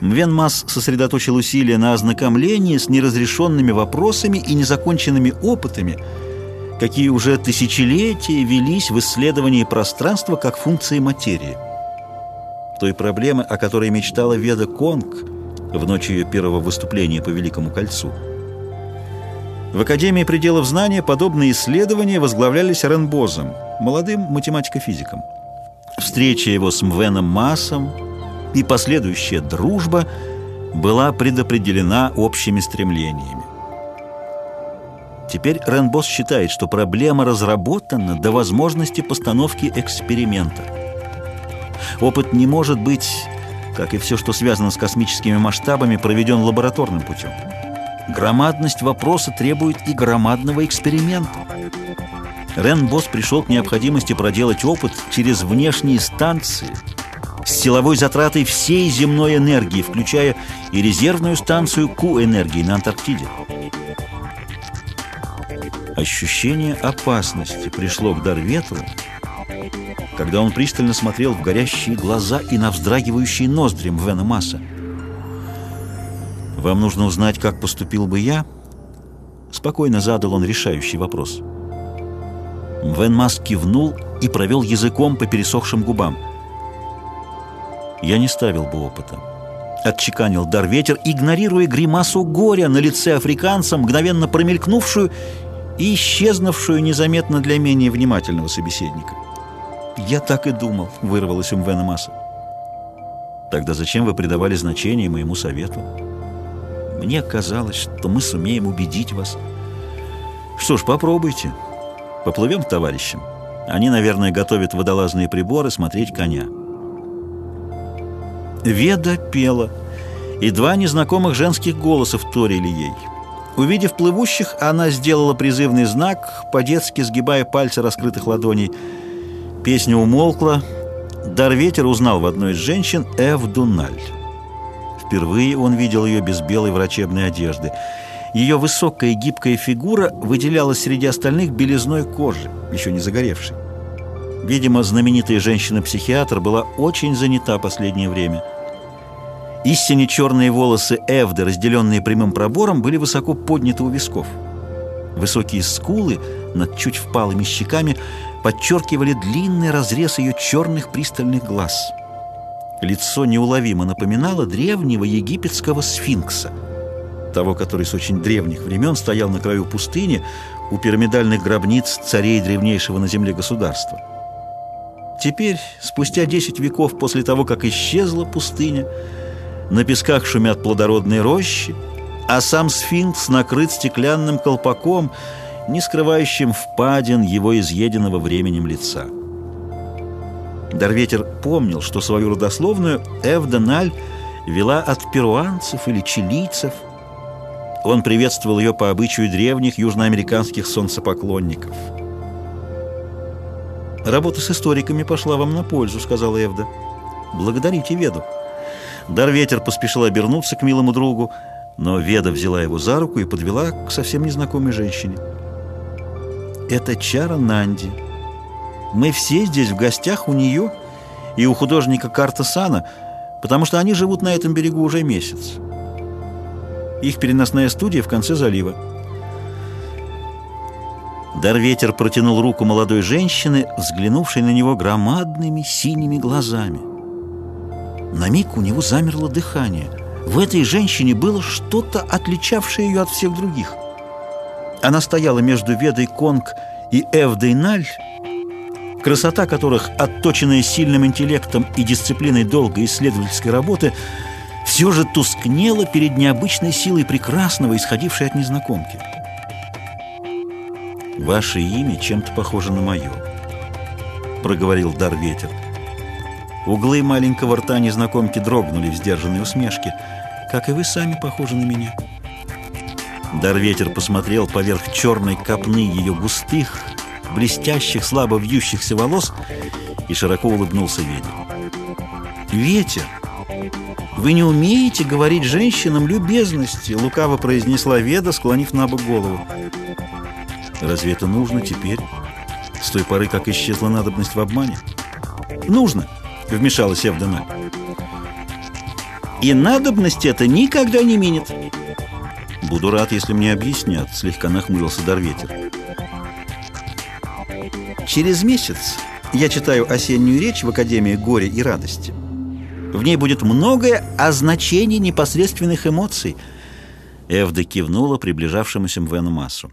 Мвенмас сосредоточил усилия на ознакомлении с неразрешенными вопросами и незаконченными опытами, какие уже тысячелетия велись в исследовании пространства как функции материи. Той проблемы, о которой мечтала Веда Конг в ночь ее первого выступления по Великому кольцу. В Академии пределов знания подобные исследования возглавлялись Ренбозом, молодым математико-физиком. Встреча его с Мвеном Массом и последующая дружба была предопределена общими стремлениями. Теперь Ренбос считает, что проблема разработана до возможности постановки эксперимента. Опыт не может быть, как и все, что связано с космическими масштабами, проведен лабораторным путем. Громадность вопроса требует и громадного эксперимента. Ренбос пришел к необходимости проделать опыт через внешние станции – с силовой затратой всей земной энергии, включая и резервную станцию Q-энергии на Антарктиде. Ощущение опасности пришло к Дарветру, когда он пристально смотрел в горящие глаза и на вздрагивающие ноздри Мвена Масса. «Вам нужно узнать, как поступил бы я?» Спокойно задал он решающий вопрос. Мвен Масс кивнул и провел языком по пересохшим губам – я не ставил бы опыта. Отчеканил дар ветер, игнорируя гримасу горя на лице африканца, мгновенно промелькнувшую и исчезнувшую незаметно для менее внимательного собеседника. «Я так и думал», — вырвалось у Мвена Масса. «Тогда зачем вы придавали значение моему совету?» «Мне казалось, что мы сумеем убедить вас». «Что ж, попробуйте. Поплывем к товарищам. Они, наверное, готовят водолазные приборы смотреть коня». Веда пела, и два незнакомых женских голоса вторили ей. Увидев плывущих, она сделала призывный знак, по-детски сгибая пальцы раскрытых ладоней. Песня умолкла. Дарветер узнал в одной из женщин Эв Дуналь. Впервые он видел ее без белой врачебной одежды. Ее высокая и гибкая фигура выделялась среди остальных белизной кожи, еще не загоревшей. Видимо, знаменитая женщина-психиатр была очень занята последнее время – Истине черные волосы Эвды, разделенные прямым пробором, были высоко подняты у висков. Высокие скулы над чуть впалыми щеками подчеркивали длинный разрез ее черных пристальных глаз. Лицо неуловимо напоминало древнего египетского сфинкса, того, который с очень древних времен стоял на краю пустыни у пирамидальных гробниц царей древнейшего на земле государства. Теперь, спустя десять веков после того, как исчезла пустыня, на песках шумят плодородные рощи, а сам сфинкс накрыт стеклянным колпаком, не скрывающим впадин его изъеденного временем лица. Дарветер помнил, что свою родословную Эвденаль вела от перуанцев или чилийцев. Он приветствовал ее по обычаю древних южноамериканских солнцепоклонников. «Работа с историками пошла вам на пользу», — сказала Эвда. «Благодарите Веду». Дарветер поспешил обернуться к милому другу, но Веда взяла его за руку и подвела к совсем незнакомой женщине. «Это Чара Нанди. Мы все здесь в гостях у нее и у художника Карта Сана, потому что они живут на этом берегу уже месяц. Их переносная студия в конце залива. Дарветер протянул руку молодой женщины, взглянувшей на него громадными синими глазами. На миг у него замерло дыхание. В этой женщине было что-то, отличавшее ее от всех других. Она стояла между Ведой Конг и Эвдой Наль, красота которых, отточенная сильным интеллектом и дисциплиной долгой исследовательской работы, все же тускнела перед необычной силой прекрасного, исходившей от незнакомки. «Ваше имя чем-то похоже на мое», — проговорил Дар Ветер. Углы маленького рта незнакомки дрогнули в сдержанной усмешке. «Как и вы сами похожи на меня». Дарветер посмотрел поверх черной копны ее густых, блестящих, слабо вьющихся волос и широко улыбнулся Веде. «Ветер, вы не умеете говорить женщинам любезности», — лукаво произнесла Веда, склонив на бок голову. «Разве это нужно теперь, с той поры, как исчезла надобность в обмане?» «Нужно!» — вмешалась Евдена. И надобность это никогда не минет. Буду рад, если мне объяснят, слегка нахмурился Дарветер. Через месяц я читаю осеннюю речь в Академии горя и радости. В ней будет многое о значении непосредственных эмоций. Эвда кивнула приближавшемуся Мвену Массу.